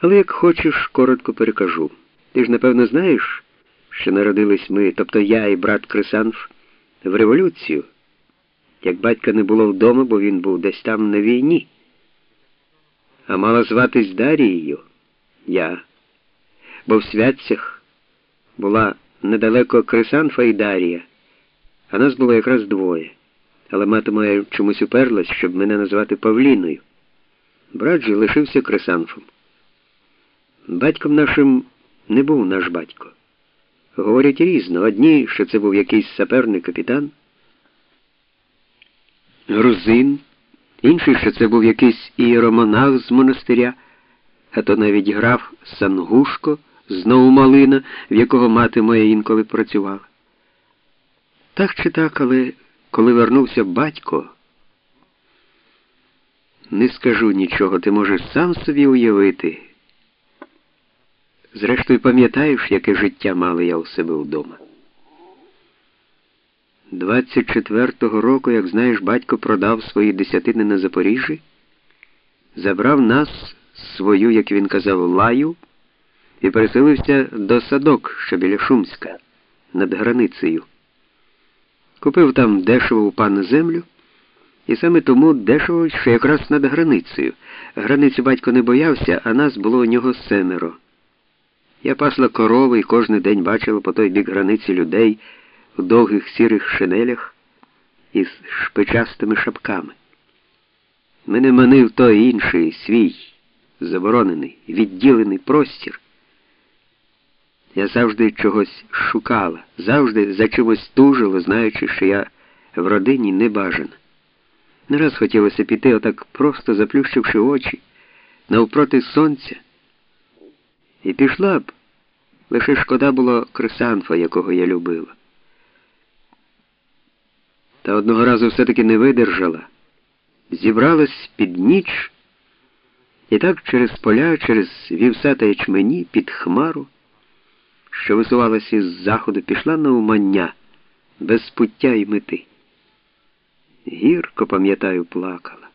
Але як хочеш, коротко перекажу. Ти ж, напевно, знаєш, що народились ми, тобто я і брат Крисанф, в революцію. Як батька не було вдома, бо він був десь там на війні. А мала зватись Дарією я. Бо в святцях була недалеко Крисанфа і Дарія, а нас було якраз двоє. Але мати моя чомусь уперлась, щоб мене назвати Павліною. Брат же лишився Крисанфом. Батьком нашим не був наш батько. Говорять різно. Одні, що це був якийсь саперний капітан, грузин, інші, що це був якийсь іеромонах з монастиря, а то навіть граф Сангушко, знову малина, в якого мати моя інколи працювала. Так чи так, але коли вернувся батько, не скажу нічого, ти можеш сам собі уявити. Зрештою, пам'ятаєш, яке життя мала я у себе вдома. 24-го року, як знаєш, батько продав свої десятини на Запоріжжі, забрав нас, свою, як він казав, лаю, і переселився до садок, що біля Шумська, над границею. Купив там дешево у пана землю, і саме тому дешево, що якраз над границею. Границю батько не боявся, а нас було у нього семеро. Я пасла корови і кожен день бачила по той бік границі людей в довгих сірих шинелях із шпичастими шапками. Мене манив той інший свій, заборонений, відділений простір. Я завжди чогось шукала, завжди за чимось тужила, знаючи, що я в родині не бажана. Не раз хотілося піти, отак просто заплющивши очі, навпроти сонця. І пішла б, лише шкода було Крисанфа, якого я любила. Та одного разу все-таки не видержала, зібралась під ніч і так через поля, через вівса та ячмені під хмару, що висувалася із заходу, пішла на умання без пуття й мети. Гірко, пам'ятаю, плакала,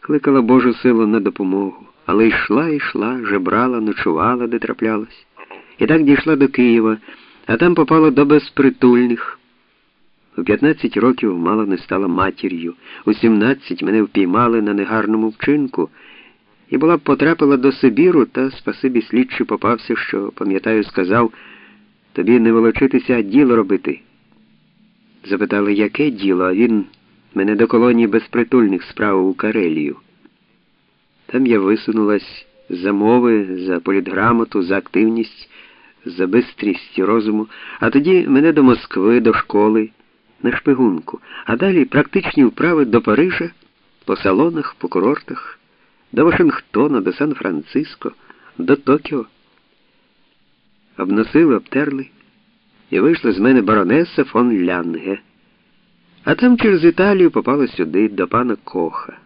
кликала Божу силу на допомогу, але йшла, йшла, жебрала, ночувала, де траплялась. І так дійшла до Києва, а там попала до безпритульних. У 15 років мало не стала матір'ю, у 17 мене впіймали на негарному вчинку і була б потрапила до Сибіру, та спасибі слідчий попався, що, пам'ятаю, сказав тобі не волочитися, а діло робити. Запитали, яке діло, а він мене до колонії безпритульних справив у Карелію. Там я висунулась за мови, за політграмоту, за активність, за бистрість розуму, а тоді мене до Москви, до школи, на шпигунку, а далі практичні вправи до Парижа, по салонах, по курортах, до Вашингтона, до Сан-Франциско, до Токіо. Обносили, обтерли, і вийшла з мене баронеса фон Лянге. А там через Італію попала сюди, до пана Коха.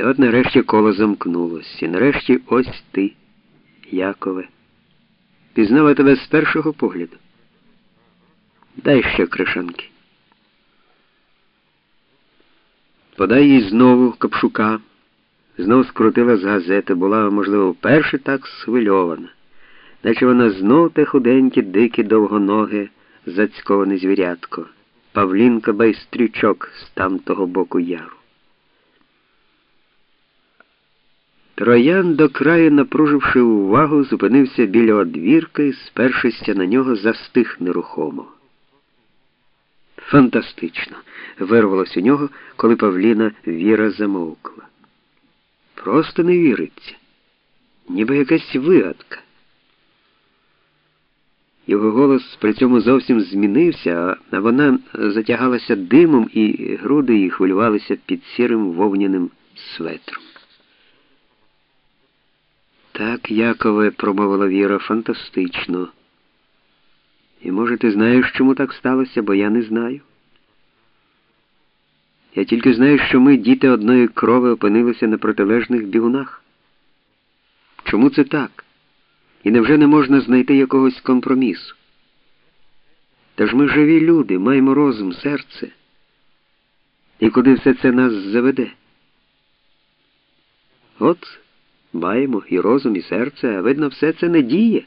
І от нарешті коло замкнулось, і нарешті ось ти, Якове. Пізнала тебе з першого погляду. Дай ще кришанки. Подай їй знову капшука, знов скрутила з газети, була, можливо, вперше так схвильована, наче вона знов те худеньке, дике, довгоноге, зацьковане звірятко, Павлінка байстрючок з тамтого боку яру. Троян до краю, напруживши увагу, зупинився біля одвірка і, спершися на нього, застиг нерухомо. Фантастично! вирвалось у нього, коли Павліна віра замовкла. Просто не віриться, ніби якась вигадка. Його голос при цьому зовсім змінився, а вона затягалася димом, і груди її хвилювалися під сірим вовняним светром. Так, Якове, промовила Віра, фантастично. І, може, ти знаєш, чому так сталося, бо я не знаю. Я тільки знаю, що ми, діти одної крови, опинилися на протилежних бігунах. Чому це так? І невже не можна знайти якогось компромісу? Та ж ми живі люди, маємо розум, серце. І куди все це нас заведе? От Маємо і розум, і серце, а видно, все це не діє.